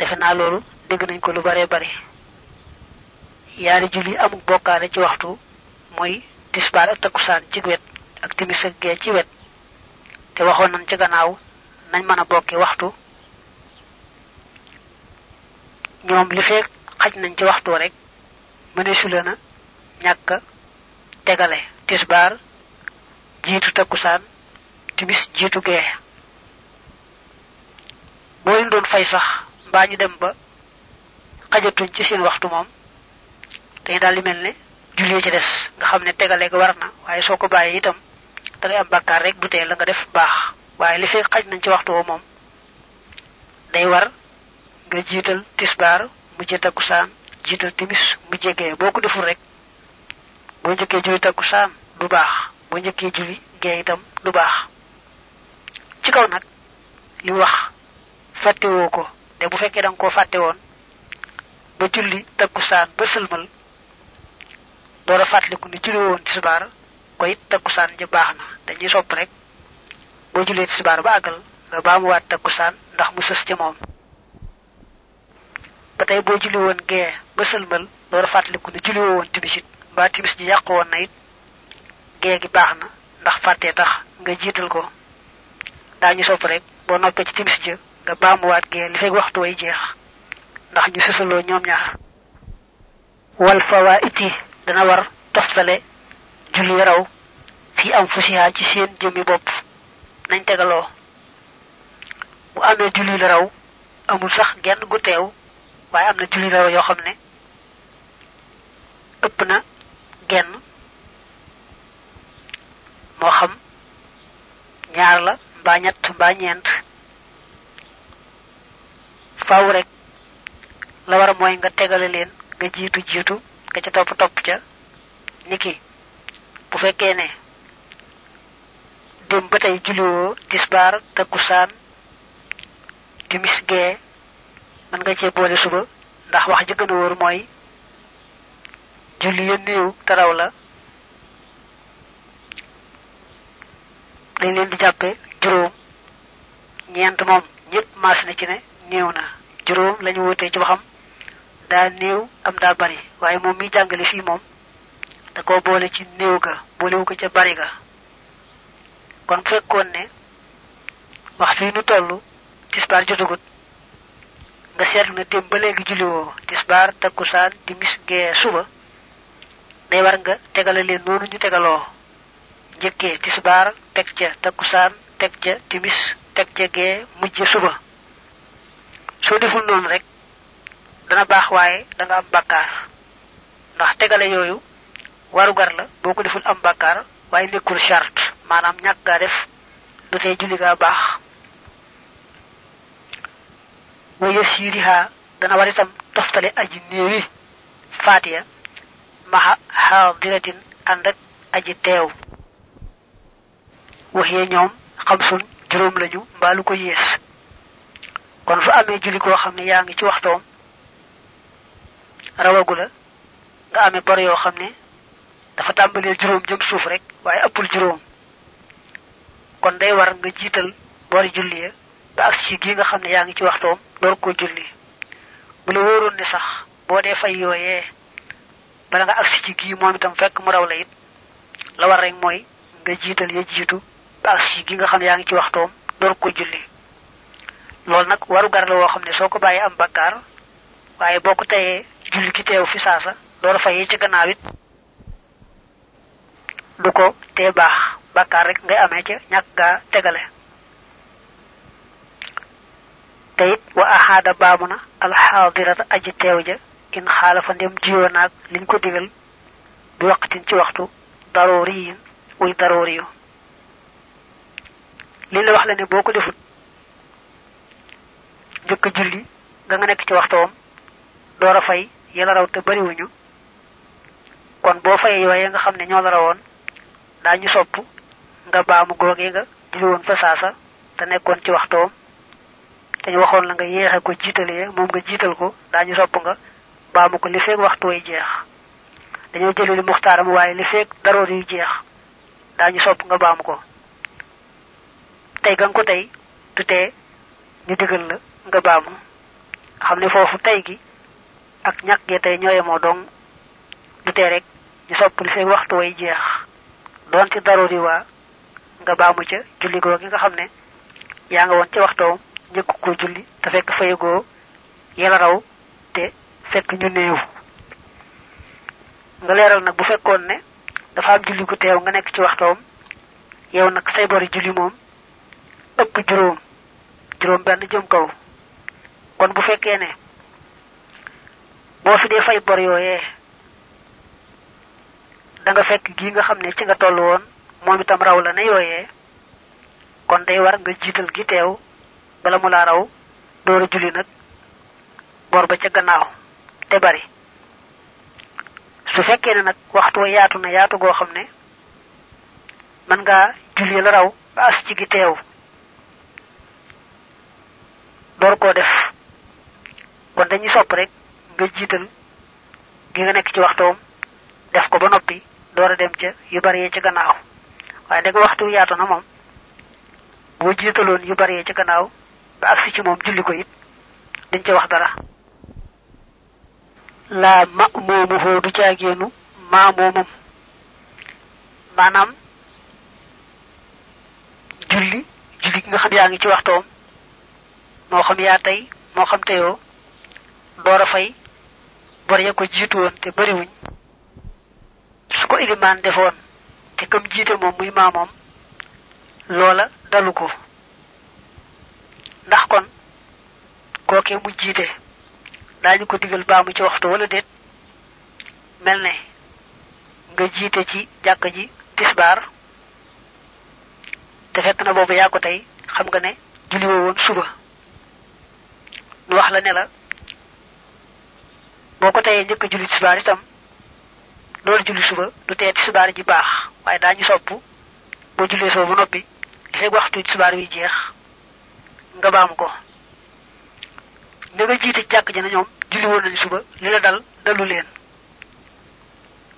defe naa loolu nañ ko lu bare bare. Yaari julli amuk bokkaale ci waxtu mooy tisbaar ak takkusaan ci wet ak timis ak gee ci wet. Te waxoon nañ ci gannaaw nañ mën a bokki waxtu. Ñoom li feek xaj nañ ci waxtu rek mëneesu tegale tisbaar jiitu takkusaan timis jiitu gee. Boo leen doon fay sax mbaa ñu dem ba xajatuñ ci seen waxtu moom. dañu daal di mel ne jullee ci des nga xam ne tegale ga war na waaye soo ko itam da ngay am bàkkaar rek tee la nga def baax waaye li fekk xaj nañ ci waxtu woo day war nga jiital tisbaar mujje takkusaan jiital timis mujje gee. Boo ko deful rek boo njëkkee julli takkusaan du baax boo njëkkee julli gee itam du baax. Ci kaw nag li wax fàttewoo ko te bu fekkee da nga koo fàtte woon ba julli takkusaan ba sëlmal door a fàttaliku ni julli woon tisbaar ko it takkusaan ja baax na. Dañuy sopp rek boo jullee tisbaar ba àggal nga baamuwaat takkusaan ndax mu sës ca moom. Ba boo julli woon gee ba sëlmal door a fàttaliku ni julli ji woon na it gee gi baax na ndax fàttee tax nga jiital ko. Sopp rek boo noppee ci timis nga baamuwaat gee li fekk waxtu way jeex. Ndax ñu sësaloo ñoom ñaar. Wal fawaiti dana war toftale julli raw fi am fusiha ci seen jëmi bopp. Nañ tegaloo. Bu amee julli la raw amul sax genn gu teew waaye am na julli la raw yoo xam ne ëpp na genn moo xam ñaar la mbaa ñett mbaa ñeent faaw rek la war mooy nga tegale leen nga jiitu jiitu nga ca topp topp ca niki bu fekkee ne dem ba tey julliwoo tisbaar takkusaan timis gee mën nga cee boole suba ndax wax ji gën a wóor mooy julli ya taraw la dañ leen di jàppe juróom ñeent moom ñëpp maas ci ne néew na juróom lañu wutee ci waxam. Daa néew am daa bari. Waaye moom mi jàngale fii moom da ko boole ci néew ga boolewu ko ca bari ga. Kon fekkoon ne waxtu yi nu toll tisbaar jotagut nga seetlu ne dem ba léegi tisbaar takkusaan timis gee suba day war nga tegale leen noonu ñu tegaloo. Njëkkee tisbaar teg ca takkusaan teg ca timis teg ca gee mujje suba soo deful noonu rek dana baax waaye da nga am bàkkaar. Ndax tegale yooyu warugar la boo ko deful am bàkkaar waaye nekkul charte. Maanaam ñàkk gaa def du julli yasiriha dana war itam toftale aji néewi faatiya maxa xaadiratin ànd aji teew. Waxee ñoom xam sun juróom lañu mbaa lu ko kon su amee julli koo xam ne yaa ci waxtoom rawagu la nga amee bor yoo xam ne dafa tàmbalee juróom jëm suuf rek waaye ëppul juróom. Kon day war nga jiital bori julli ya ba ak ci gi nga xam ne yaa ci waxtoom door ko julli. Bu la wóoroon ne sax boo dee fay yooyee bala nga agsi ci moom itam fekk mu raw la la war rek mooy nga jiital ya jiitu ba agsi ci gi nga xam ne yaa ngi ci waxtoom door ko julli loolu nag waru gar la woo xam ne soo ko bàyyee am bakkaar waaye boo ko teyee julli ki teew fi saasa a fayee ci gannaaw it du ko tee baax. Bakkaar rek ngay amee ca ñàkk gaa tegale. Te it wa axaada baamu na alxaadirata aji teew ja in xaalafa ndem jiyoo naag liñ ko digal bi waqtin ci waxtu daroori yin wuy daroori yu li la wax la ne boo ko defut njëkk julli nga nga nekk ci waxtoom door a fay yàlla raw te bariwuñu. Kon boo fayee yooyee nga xam ne ñoo la rawoon daañu sopp nga baamu googee nga julli woon fa saasa te nekkoon ci waxtoom. Dañu waxoon la nga yéexe ko jiitalee moom nga jiital ko daañu sopp nga baamu ko li feeg waxtu way jeex. Dañoo jëlee li muxtaaram waaye li feeg daroor yu jeex sopp nga baamu ko. Tey gan ko tey du tee ñu la nga baamu. Xam ne foofu tey gi ak ñàkk ge tey ñooye moo dong du tee rek ñu sopp li waxtu way jeex. Doon ci daruri waa nga baamu ca julli googi nga xam ne yaa nga woon ci waxtoom njëkk ko julli te fekk fayagoo yela raw te fekk ñu néew. Nga leeral nag bu fekkoon ne dafa am julli gu teew nga nekk ci waxtoom yow nag say bori julli moom ëpp juróom juróom benn jëm kaw kon bu fekkee ne boo fi dee fay bor yooyee da nga fekk gi nga xam ne ci nga toll woon moom itam raw la ne yooyee kon day war nga jiital gi teew bala mu laa raw door a julli nag bor ba ca gannaaw te bari. Su fekkee ne nag waxtu yaatu na yaatu goo xam ne man ngaa julli la raw ba as ci gi teew door koo def dañuy sopp rek nga jiital gi nga nekk ci waxtoom, def ko ba noppi door a dem ca yu bari yee ca gannaaw. Waaye dëgg waxtu yaatu na moom boo jiitaloon yu bari yee ca gannaaw ba agsi ci moom julli ko it dañ ca wax dara. La ma moomu hoo du caageenu maa moomam maanaam julli julli nga xam yaa ngi ci waxtoom, moo xam yaa tey, moo xam teyoo door a fay bor ya ko jiitu woon te bariwuñ su ko ilimaan defoon te kam jiite moom muy maamoom loola dalu ko. Ndax kon kookee mu jiite daañu ko digal baamu ci waxtu wala déet mel ne nga jiite ci jàkk ji tisbaar te fekk na boobu yaa ko tey xam nga ne julli woo woon suba. Nu wax la ne la boo ko teyee njëkk julli tisbaar itam loolu julli suba du tee tisbaar ji baax waaye daañu sopp boo jullee suba ba noppi li fekk waxtu tisbaar wi jeex nga baam ko. Ña nga jiite jàkk ji na ñoom julli woon nañu suba li la dal dalu leen.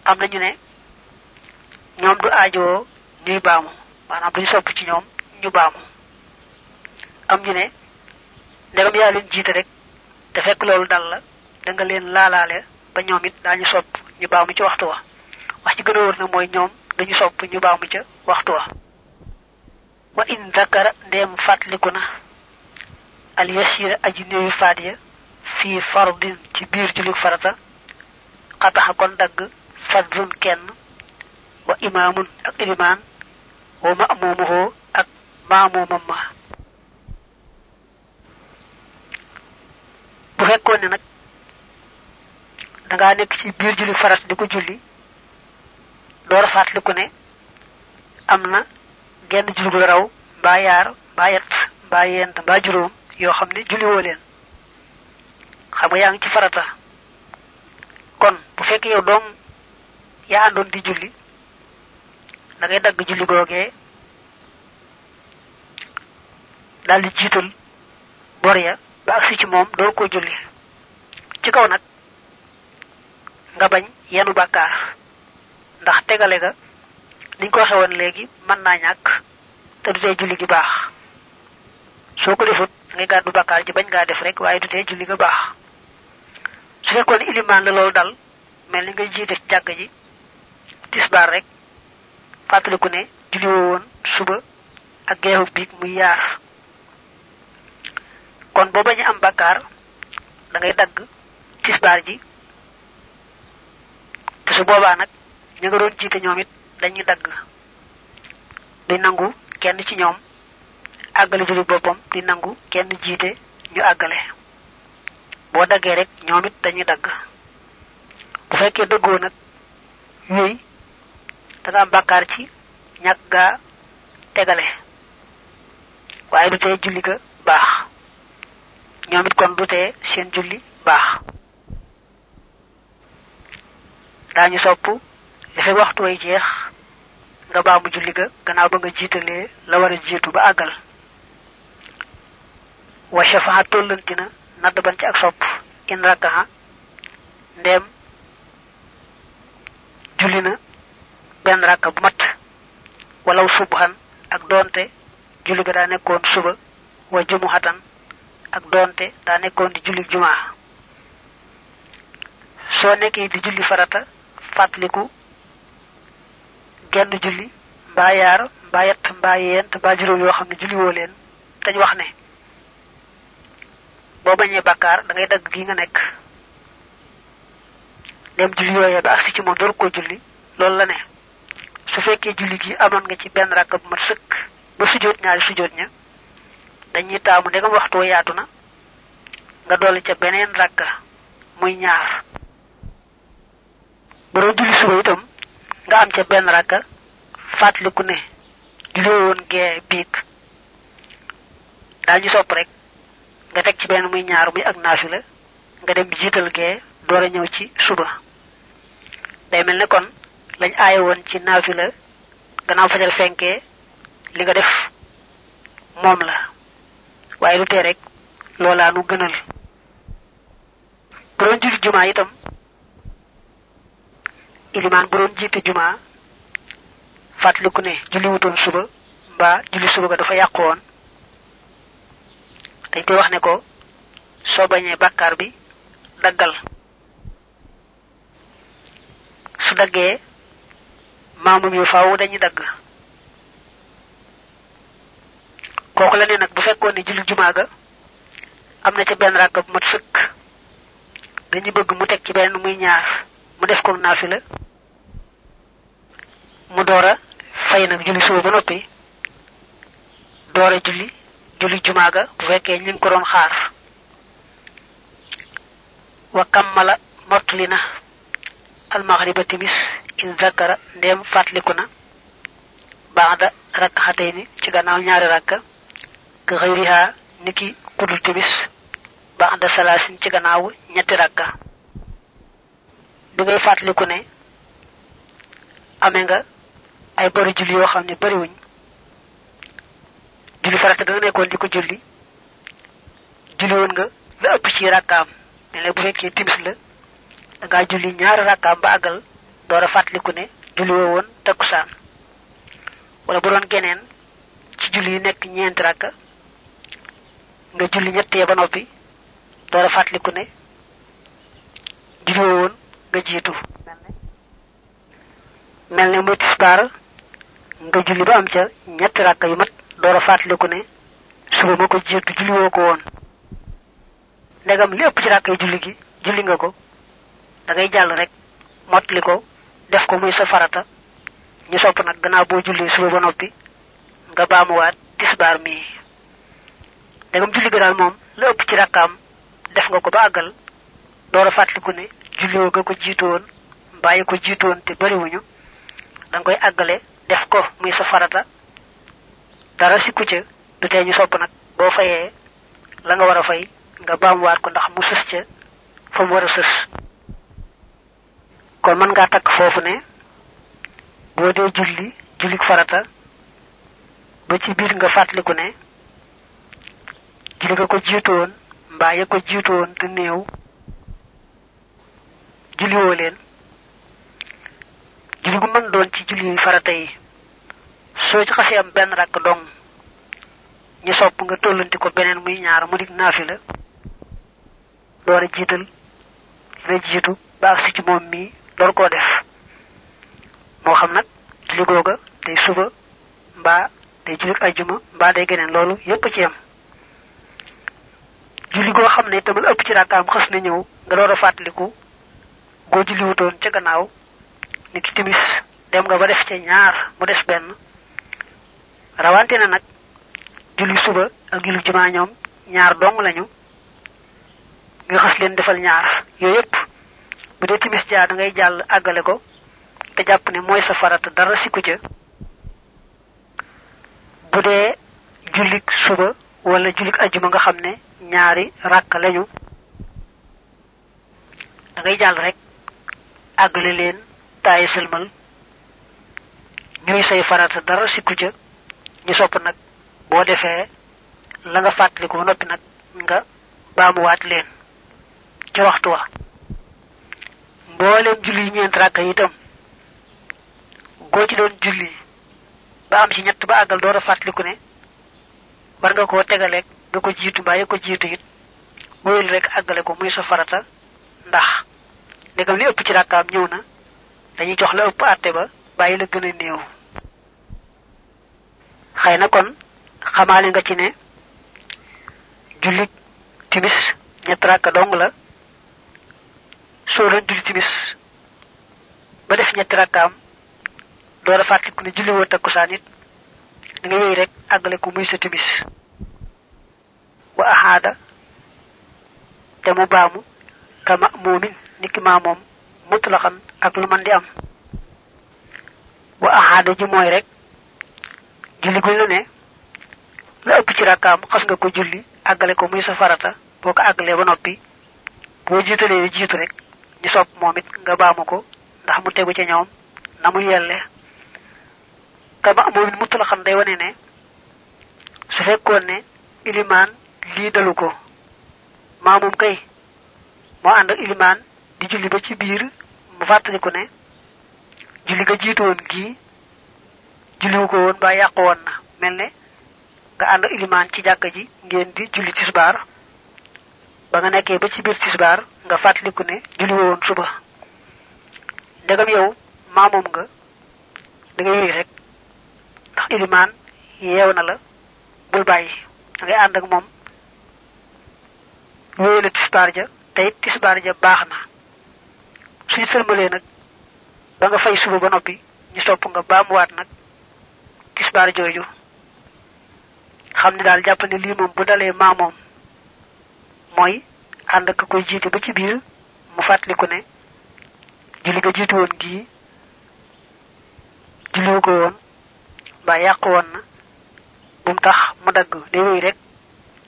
Am nañu ne ñoom du aajoo ñuy baamu maanaam duñu sopp ci ñoom ñu baamu. Am ñu ne ndegam yaa leen jiite rek te fekk loolu dal la da nga leen laalaale ba ñoom it daañu sopp ñu baamu ci waxtu wa. Wax ci gën a wër na mooy ñoom dañu sopp ñu baamu ca waxtu wa. Wa in zakara ndeem fàttaliku na al yasira aji néewi faat ya fardin ci biir julik farata xataxa kon dagg fadrun kenn wa imaamun ak ilimaan wa ak maamuumam ma. Bu fekkoon ne nag da ngaa nekk ci biir julli farat di ko julli door a fàttaliku ne am na genn julli gu raw mbaa yaar mbaa yett mbaa yent mbaa juróom yoo xam ne julli woo leen. Xam nga ci farata. Kon bu fekkee yow doom yaa àndoon di julli da ngay dagg julli googee daal di jiital bor ya ba ci moom door koo julli. Ci kaw nag nga bañ yenu bàkkaar ndax tegale ga niñ ko waxe woon léegi mën naa ñàkk te du tee julli gi baax. Soo ko defut ngay gàddu bàkkaar ji bañ ngaa def rek waaye du julli ga su la loolu dal mel ni ci ji tisbaar rek fàttaliku ne julli woo woon suba ak geexu biig muy yaar. Kon boo bañ am bàkkaar da ngay dagg tisbaar ji su boobaa nag ña nga doon jiite ñoom it dañuy dagg. Di nangu kenn ci ñoom àggale julli boppam di nangu kenn jiite ñu àggale. Boo daggee rek ñoom it dañuy dagg. Bu fekkee dëggoo nag wéy da nga am bàkkaar ci ñàkk gaa tegale. Waaye du tee julli ga baax. Ñoom it kon du tee seen julli baax daañu sopp. Li waxtu way jeex. Nga baamu julli ga gannaaw ba nga jiitalee la war a jiitu ba àggal. Wa shafaha tollanti na nadd ban ci ak sopp. In rakkaha ndeem julli na rakka bu mat. Walaw subhan ak doonte julli ga daa nekkoon suba. Wa jumuhatan ak donte daa nekkoon di julli jumaa. Soo nekkee di julli farata fàttaliku genn julli mbaa yaar mbaa yett mbaa yent mbaa juróom yoo xam ne julli woo leen dañ wax ne boo bañee bàkkaar da ngay dagg gi nga nekk. Dem julli yooyee ba agsi ci moom koo julli loolu la ne su fekkee julli gi amoon nga ci benn rakk bu mat sëkk ba sujjóot ñaari sujjóot ña dañuy taamu waxtu na nga dolli ca beneen rakka muy ñaar doon julli suba itam nga am ca benn rakka fàttaliku ne julli woon gee biig. Daañu sopp rek nga teg ci benn muy ñaar muy ak naafila nga dem jiital gee door a ñëw ci suba. Day mel ne kon lañ aaye woon ci naafila gannaaw fajar fenkee li nga def moom la. Waaye lu tee rek loolaa nu gënal. Bu itam ilimaan bu doon jiite jumaa fàttaliku ne julli wutoon suba mbaa julli suba ga dafa yàqu woon. Dañ koy wax ne ko soo bañee bàkkaar bi daggal. Su daggee maamum yu faaw dañuy dagg. Kooku la ne nag bu fekkoon ne julli jumaa ga am na ca benn ràkk mat sëkk. Dañu bëgg mu teg ci benn muy ñaar mu def ko naafila mu door a fay nag julli suba ba noppi door a julli julli jumaa ga bu fekkee ñi ko doon xaar. Wa kammala mottali na almaghriba timis in zakara ndem fàttaliku na baada ci gannaaw ñaari rakka ka xëyriha niki kudul timis baada salaasin ci gannaaw ñetti rakka bi ngay fàttaliku ne amee nga ay bari julli yoo xam ne bariwuñ. Julli farata ga nga nekkoon di ko julli julli woon nga la ëpp ci rakkaam. Mel bu fekkee timis la da ngaa julli ñaari rakkaam ba àggal door a fàttaliku ne julli woo woon takkusaan. Wala bu doon geneen ci julli yi nekk ñeenti rakka nga julli ñettee ba noppi door a fàttaliku ne julli woo woon nga jiitu. Mel ne muy tisbaar nga julli ba am ca ñetti rakka yu mat door a fàttaliku ne suba ma ko jiitu julli woo ko woon. Ndegam li ëpp ci rakka julli gi julli nga ko da ngay jàll rek mottali ko def ko muy sa farata. Ñu sopp nag gannaaw boo julli suba ba noppi nga baamuwaat tisbaar mi. Ndegam julli moom la ëpp ci rakkaam def nga ko ba àggal door a ne julli woo nga ko jiitu woon mbàyyi ko jiitu woon te bariwuñu da nga koy àggale def ko muy sa farata dara sikku ca du tee ñu sopp nag. Boo fayee la nga war a fay nga baamuwaat ko ndax mu sës ca fa mu war a sës. Kon ngaa takk foofu ne boo dee julli jullik farata ba ci biir nga fàttaliku ne julli mbaa ya ko te néew julli woo leen. Julli gu mën doon ci julli farata yi. Soo ci xasee am benn rakk dong ñu sopp nga tollanti ko beneen muy ñaar mu dik naafila. Door jiital la jiitu ba agsi ci moom mii door koo def. Moo xam nag julli googa day suba mbaa day julli ajjuma mbaa day geneen loolu yépp ci yam. Julli goo xam ne ëpp ci rakkaam xës na ñëw nga door a fàttaliku goo julli wutoon ca gannaaw ni ki timis dem nga ba def ca ñaar mu des benn. Rawante na nag. Julli suba ak julli jumaa ñoom ñaar dong lañu. Nga xas leen defal ñaar. Yooyu yépp bu dee timis jaa da ngay jàll àggale ko te jàpp ne mooy sa farata dara sikku ca. Bu dee jullik suba wala jullik ajjuma nga xam ne ñaari lañu. Da ngay jàll rek àggale leen taaye sëlmal. ñuy say farata dara sikku ca. ñu sopp nag boo defee la nga fàttaliku ba noppi nag nga baamuwaat leen ci waxtu wa. mboolem julli ñeent rakka itam goo ci doon julli ba am ci ñett ba àggal door a fàttaliku ne war nga koo tegaleeg nga ko jiitu mbaa ya ko jiitu it wóyul rek àggale ko muy sa farata ndax ndegam li ëpp ci rakkaam ñëw na dañuy jox la ëpp àtte ba bàyyi la gën a néew kon? Xamaale nga ci ne jullit timis ñett rakka dong la soo doon timis. Ba def ñetti rakkaam door a fàttiku ne julli woo takkusaan it da nga wéy rek àggale ko muy sa timis. Wa ahada. Te mu baamu ka ma'mumin niki ma moom mutlaqan ak lu man di am. Wa ahada ji mooy rek julli guñ la ne la ëpp ci rakkaam xas nga ko julli àggale ko muy sa farata boo ko àggalee ba noppi boo jiitalee jiitu rek ñu sopp moom it nga baamu ko ndax mu tegu ca ñoom na mu yelle. Ka ma'mumin mutlaqan day wane ne su fekkoon ne ilimaan lii dalu ko maamum kay moo ànd ak ilimaan di julli ba ci biir mu fàttaliku ne julli ga jiitu woon gii julliwu ko woon ba yàqu woon na. Mel ne nga ànd ilimaan ci jàkka ji ngeen di julli tisbaar. Ba nga nekkee ba ci biir tisbaar nga fàttaliku ne julli woon suba. Ndegam yow maamum nga da ngay wéy rek ndax ilimaan yeew na la bul bàyyi. Da ngay ànd ak moom tisbaar te it tisbaar ja baax na suñu sëlmalee nag ba nga fay suba ba noppi ñu sopp nga baamuwaat nag tisbaar jooju. Xam ne daal jàpp ne lii moom bu dalee maa moom mooy ànd ak koy jiite ba ci biir mu fàttaliku ne julli nga jiitu woon gii julliwu ko woon mbaa yàqu woon na bum tax mu dagg day wéy rek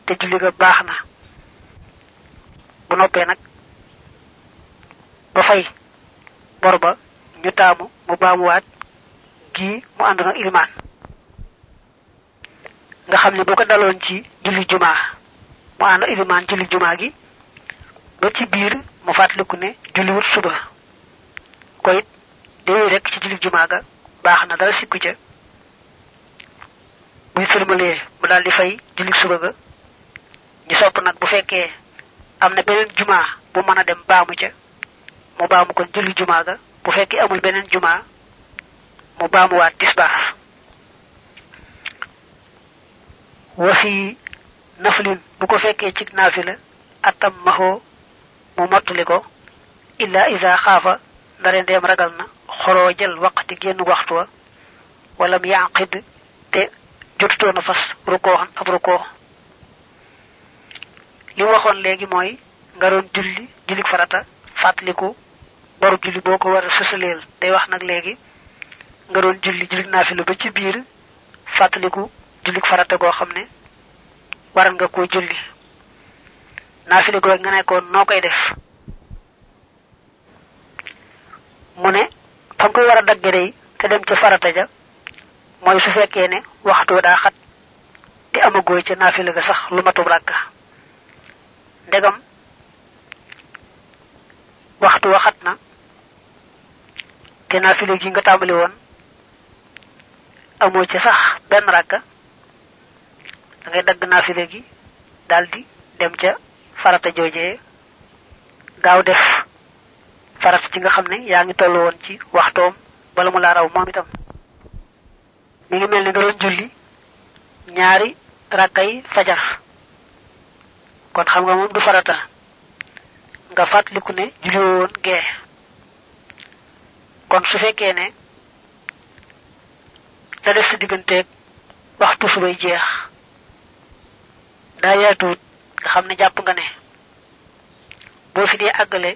te julli ga baax bu noppee nag ba fay bor ba ñu taamu mu gii mu ànd nag ilimaan nga xam ne bu ko daloon ci julli jumaa mu ànd ilimaan julli jumaa gi ba ci biir mu fàttaliku ne julliwut suba. Ko it day rek ci julli jumaa ga baax na dara sikku ca. Buy sëlmalee mu daal di fay julli suba ga. Ñu sopp nag bu fekkee am na beneen bu mën a dem baamu ca mu baamu kon julli jumaa ga. Bu fekkee amul beneen jumaa mu baamuwaat tisbaar. Wa fi naflin bu ko atam mu illa isa xaafa ndare ndeem ragal na xoroo jël waqti génn waxtu yaqid te jotutoon a fas rukooxan ab rukoo. Li waxoon léegi mooy nga doon julli jullik farata boru julli boo ko war a sësaleel. Day wax nag léegi nga doon julli jullik naafila ba ci biir fàttaliku jullik farata goo xam ne waral nga koo julli. Naafila goo nga nekkoon noo koy def? Mu ne fa koy war a dagge day te dem ca farata ja mooy su fekkee ne waxtu daa xat te amagoo ca naafila ga sax lu matub ràkka ndegam waxtu wa te naafila gi nga tàmbali woon amoo ca sax benn ràkka da ngay gi daldi dem ca farata joojee gaaw def farata ci nga xam ne yaa ngi toll woon ci waxtoom bala mu laa raw moom itam mi ngi mel ni nga doon julli ñaari rakkay fajar. Kon xam nga moom du farata. Nga fàttaliku ne julli woon gee kon su fekkee ne la des sa digganteeg waxtu subay jeex daa yaatuwut nga xam ne jàpp nga ne boo fi dee àggale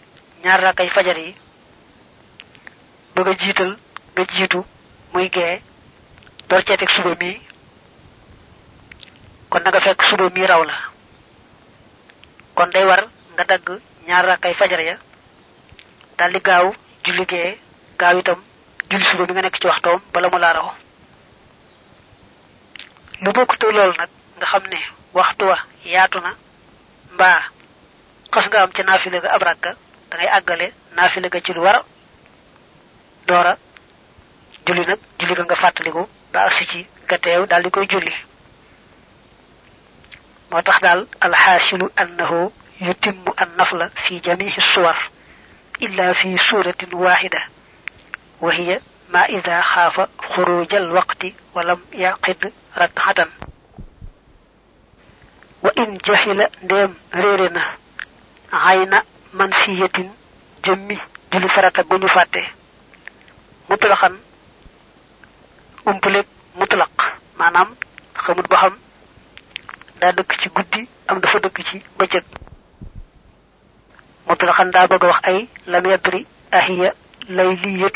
ñaar rakkay fajar yi bëgg a jiital nga jiitu muy gee door ceeteeg suba mii kon na nga fekk suba mii raw la. Kon day war nga dagg ñaar rakkay fajar ya daldi gaaw julli gee gaaw itam julli nga nekk ci waxtoom bala mu laa raw lu bokkute loolu nag nga xam ne waxtu wa yaatu na mbaa xas nga am ca naafile ga ab rakka da ngay àggale naafile ga ci lu war doora julli nag julli ga nga fàttaliku ba agsi ci nga teew daal di koy julli moo tax daal alxaasilu annahu yutimmu an nafla fi jamihi suwar illa fi suratin waxida وهي ما إذا خاف خروج الوقت ولم يعقد ركعة. وإن جهل ديم ريرنا عين منسية جمي جلسة قل فاته مطلقا أمبلك مطلق. ما نام خمود بهم. دا دك سي غودي أم دفا دك سي بجيت متلخان دا أي لم يدري أهي ليلية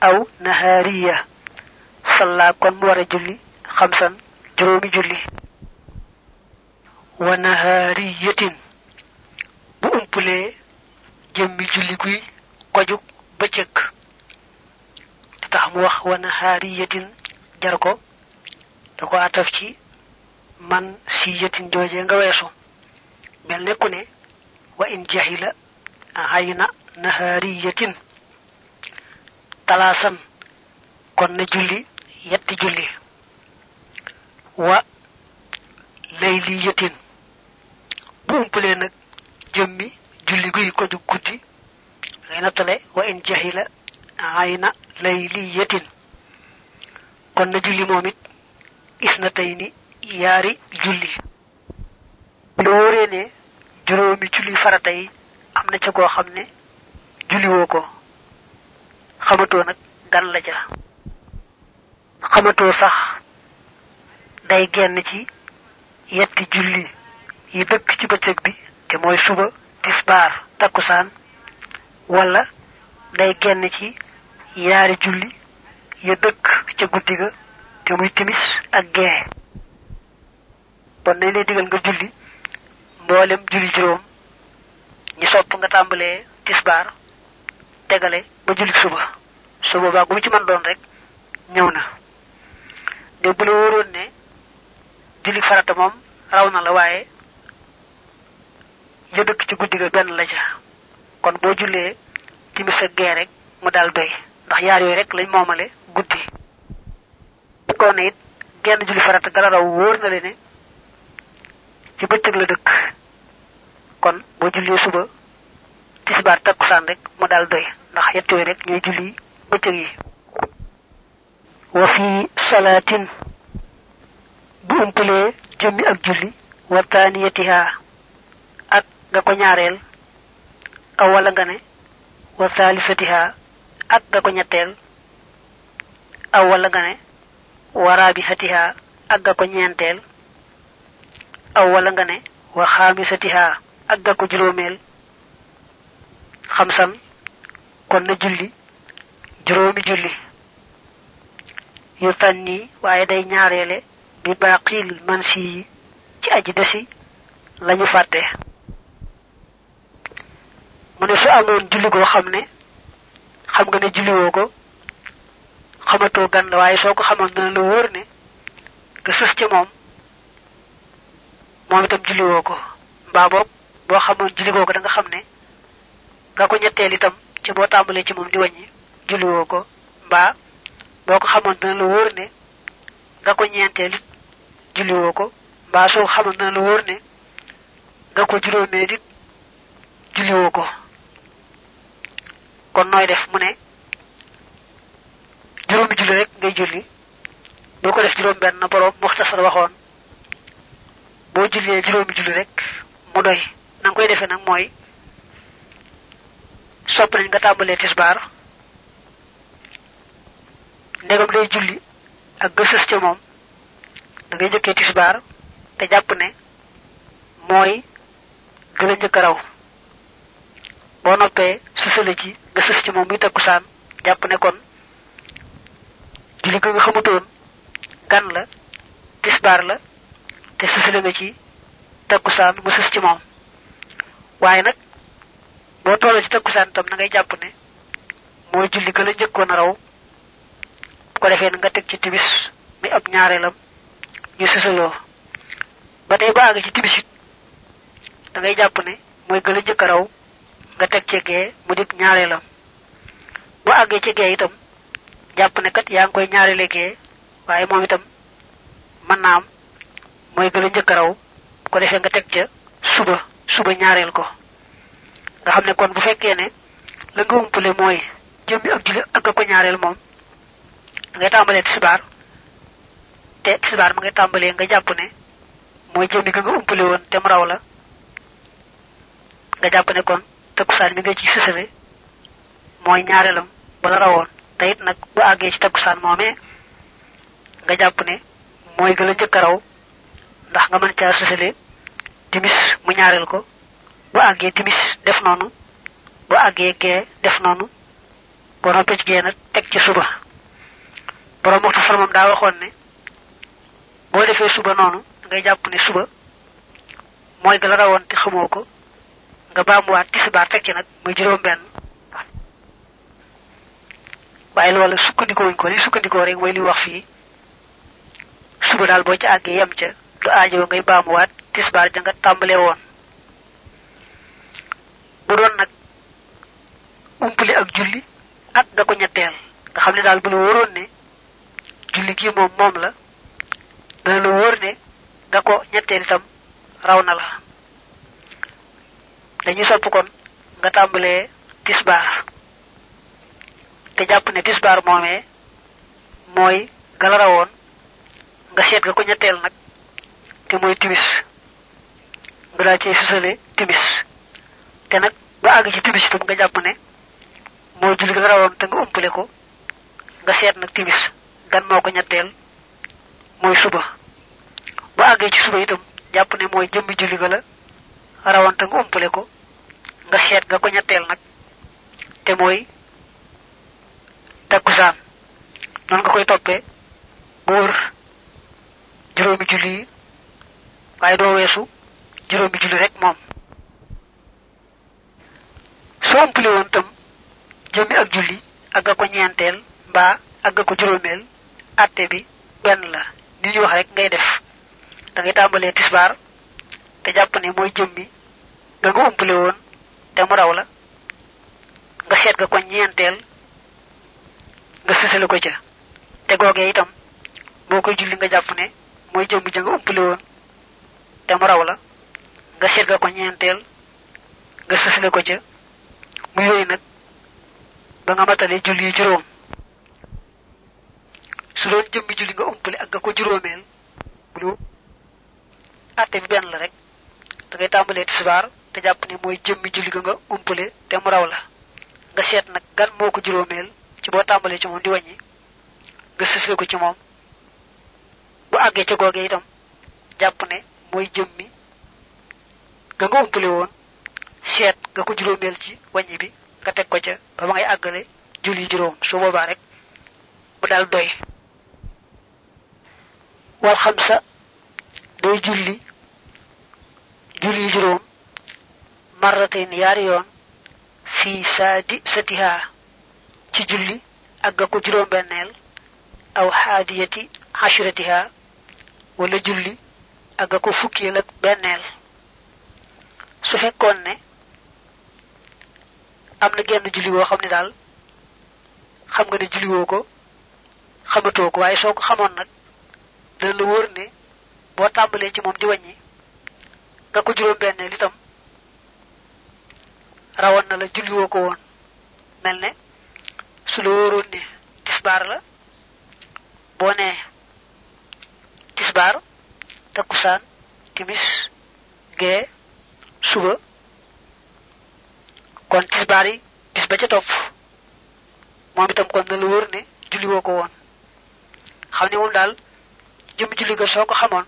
aw nahariya. Salla kon mu war julli xamsan juróomi julli. Wa nahariyatin. Bu umpulee jëmmi julli guy kojug bëccëg. Tax mu wax wa nahariyatin jar ko. Da ko ataf ci man si yatin jooje nga weesu. Mel nekku ne wa in jahila hayna nahariyatin talaasan kon na julli yetti julli. Wa layliyatin bu umpalee nag jëmmi julli guy ko ju guddi. Wa in jahila ayna layliyatin kon na julli moom it isnatayni yaari julli. Lu wóoree ne juróomi julli farata yi am xamatoo nag gan la ja xamatoo sax day genn ci yetti julli yi dëkk ci bëccëg bi te mooy suba tisbaar takkusaan wala day genn ci yaari julli ya dëkk ca guddi ga te muy timis ak gee. Bon nañ lay digal nga julli mboolem julli juróom ñi sopp nga tàmbalee tisbaar tegale ba julli suba. Su boobaa gu mu ci mën doon rek ñëw na. De bu la wóoroon ne julli farata moom raw na la waaye ya dëkk ci guddi ga benn la ca. Kon boo jullee timis ak gee rek mu daal doy. Ndax yaar yooyu rek lañ moomale guddi. Ko ne it genn julli farata dara raw wóor na le ci bëccëg la dëkk. Kon boo jullee suba tisbaar takkusaan rek mu daal doy ndax yett yooyu rek ñooy julli bëccëg yi wa fi salaatin bu umpalee jëmmi ak julli wa taaniyatiha ak nga ko ñaareel aw wala nga ne wa thaalisatiha ak nga ko ñetteel aw wala nga ne wa raabihatiha ak nga ko ñeenteel nga ne wa ak nga ko juróomeel kon na julli juróomi julli yu tànni waaye day ñaareele bi baaqil man si yi ci aji desi lañu fàtte. Mu ne su amoon julli goo xam ne xam nga ne julliwoo ko xamatoo gan la waaye soo ko xamoon dana la wóor ne nga sës ca moom moom itam julliwoo ko. Mbaa boog boo xamoon julligoo ko da nga xam ne nga ko ñetteel itam ci boo tàmbalee ci moom di wàññi julliwoo ko mbaa boo ko xamoon dana la wóor ne nga ko ñeenteel it julliwoo ko mbaa soo xamoon dana la wóor ne nga ko juróomeel it julliwoo ko. Kon nooy def mu ne juróomi julli rek ngay julli boo ko def juróom benn borom muxtasar waxoon boo jullee juróomi julli rek mu doy. Na koy defee nag mooy sopp nga tàmbalee tisbaar ndegam day julli ak gësës ca moom. Da ngay jëkkee tisbaar te jàpp ne mooy gën a njëkk raw. Boo noppee sësale ci nga ci moom muy takkusaan jàpp ne kon julli ga nga xamutoon gan la tisbaar la te sësale nga ci takkusaan mu sës ci moom. Waaye nag boo tolloo ci takkusaan tam na ngay jàpp ne mooy julli ga la njëkkoon a raw ko na nga teg ci timis mi ab ñaareelam ñu sësaloo ba tey ba àgg ci timis it da ngay jàpp ne mooy gën a raw nga teg ci gee mu dib ñaareelam bu àggee ci gee itam jàpp ne kat yaa ngi koy ñaareele gee waaye moom itam mën naa am mooy a raw ko defee nga teg ca suba suba ñaareel ko nga xam ne kon bu fekkee ne la nga umpale mooy jëmmi ak julli ak ko ñaareel moom ngay tàmbalee tisbaar te tisbaar ma ngay tàmbalee nga jàpp ne mooy jëmmi ga nga umpale woon te mu raw la nga jàpp ne kon takkusaan mi nga ci sësale mooy ñaareelam bala rawoon. Te it nag bu àggee ci takkusaan moomee nga jàpp ne mooy gën a jëkk raw ndax nga mën caa sësale timis mu ñaareel ko bu àggee timis def noonu. Bu àggee gee def noonu. Bo noppee ci gee teg ci suba. Borom waxtu far moom daa waxoon ne boo defee suba noonu ngay jàpp ne suba mooy gën a rawoon te xamoo ko nga baamuwaat tisbaar teg ci nag muy juróom benn waaye loolu sukkandikoo wuñ ko li sukkandikoo rek mooy li wax fii. Suba daal boo ci àggee yem ca du ngay ja nga tàmbalee woon bu doon nag umpali ak julli ak nga ko ñetteel. Nga xam ne bu la wóoroon ne julli gi moom moom la dana la wóor ne nga ko ñetteel itam raw na la. Dañu sopp kon nga tàmbalee tisbaar. Te jàpp ne tisbaar moomee mooy gala rawoon nga seet nga ko ñetteel nag te mooy timis. Nga daa cee susale timis te nag ba àgg ci timis itam nga jàpp ne mooy julli ga rawoon te nga umpale ko nga seet nag timis gan moo ko ñetteel mooy suba. Ba àggee ci suba itam jàpp ne mooy jëmmi julli ga la te nga umpale ko nga seet nga ko ñetteel nag te mooy takkusaan. Noonu nga koy toppee bu wër juróomi julli yi waaye doo weesu juróomi julli rek moom soo umpale woon tam jëmmi ak julli ak ko ñeenteel mbaa ak ko juróomeel atte bi benn la. Ni ñu wax rek ngay def. Da ngay tàmbalee tisbaar te jàpp ne mooy jëmmi nga nga umpale woon te mu raw la. Nga nga ko ñeenteel nga sësale ko ca. Te googee itam boo koy julli nga jàpp ne mooy jëmmi ja nga woon te mu raw la. Nga nga ko ñeenteel nga sësale ko ca mu yooyu nag ba nga matale julli juróom su doon jëmmi julli nga umpale ak nga ko juróomeel bu atte bi benn la rek da ngay tàmbalee tisbaar te jàpp ne mooy jëmmi julli ga nga umpale te mu raw la nga seet nag gan moo ko juróomeel ci boo tàmbalee ci moom di wàññi nga sësle ko ci moom bu àggee ca googee itam jàpp ne mooy jëmmi ga nga umpale woon seet nga ko juróomeel ci wàññi bi nga teg ko ca ba ba ngay àggale julli juróom. Su boobaa rek bu daal doy. Wal xam sa day julli julli juróom marratain yaari yoon fi saadi satiha ci julli ak ko juróom benneel aw xaadiyati ashratiha wala julli ak ga ko fukkeel ak benneel. Su fekkoon ne am na genn julli woo xam ne daal xam nga ne julli woo ko xamatoo ko waaye soo ko xamoon nag dana la wóor ne boo tàmbalee ci moom di wàññi nga ko juróom benneel itam rawoon na la julli woo ko woon. Mel ne su la wóoroon ne tisbaar la boo nee tisbaar takkusaan timis gee suba kon tisbaar yi bis ba ca topp. Moom itam kon na la wóor ne julli woo ko woon. Xam ne moom daal jëm julli ga soo ko xamoon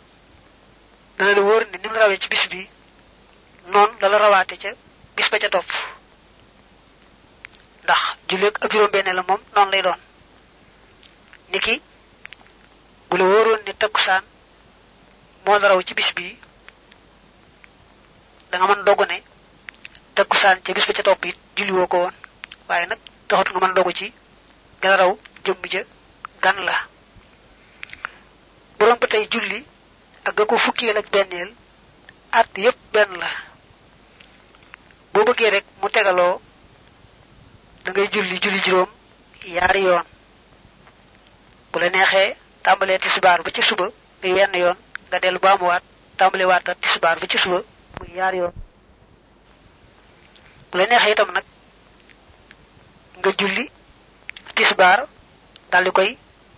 dana la wóor ne ni mu rawee ci bis bi noonu la la rawaate ca bis ba ca topp. Ndax julleeg ab juróom benn la moom noonu lay doon. Niki bu la wóoroon ne takkusaan moo la raw ci bis bi da nga mën dogu ne takkusaan ca bis ba ca topp julli woo ko woon waaye nag taxut nga mën dogu ci gën a raw jëmm ja gan la. Bu ba tey julli ak nga ko fukkeel ak benneel at yépp benn la. Boo bëggee rek mu tegaloo da ngay julli julli juróom yaari yoon. Bu la neexee tàmbalee tisbaar ba ci suba yenn yoon nga dellu baamuwaat tàmbali waata tisbaar ba ci suba muy yaar yoon bu la neexee itam nag nga julli tisbaar dal di koy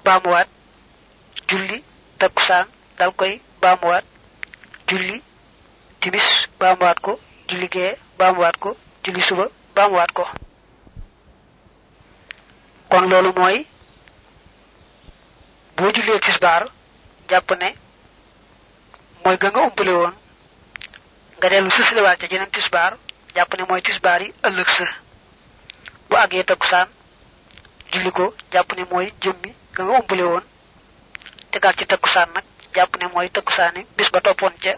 baamuwaat julli takkusaan dal koy baamuwaat julli timis baamuwaat ko julli gee baamuwaat ko julli suba baamuwaat ko kon loolu mooy boo jullee tisbaar jàpp ne mooy ga nga umpale woon nga dellu ca tisbaar jàpp ne mooy tisbaar yi ëllëg sa bu àggee takkusaan julli ko jàpp ne mooy jëmmi ga nga umpale woon tegaat ci takkusaan nag jàpp ne mooy takkusaani bis ba toppoon ca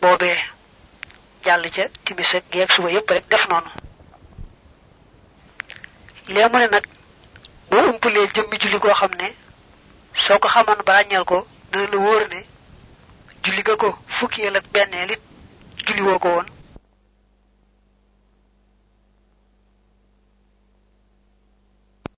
boobee jàll ca timis ak geeg suba yépp rek def noonu lee ne nag boo umpalee jëmmi julli ne soo ba ràññal ko la ne julli ga ko fukkiyel ak julli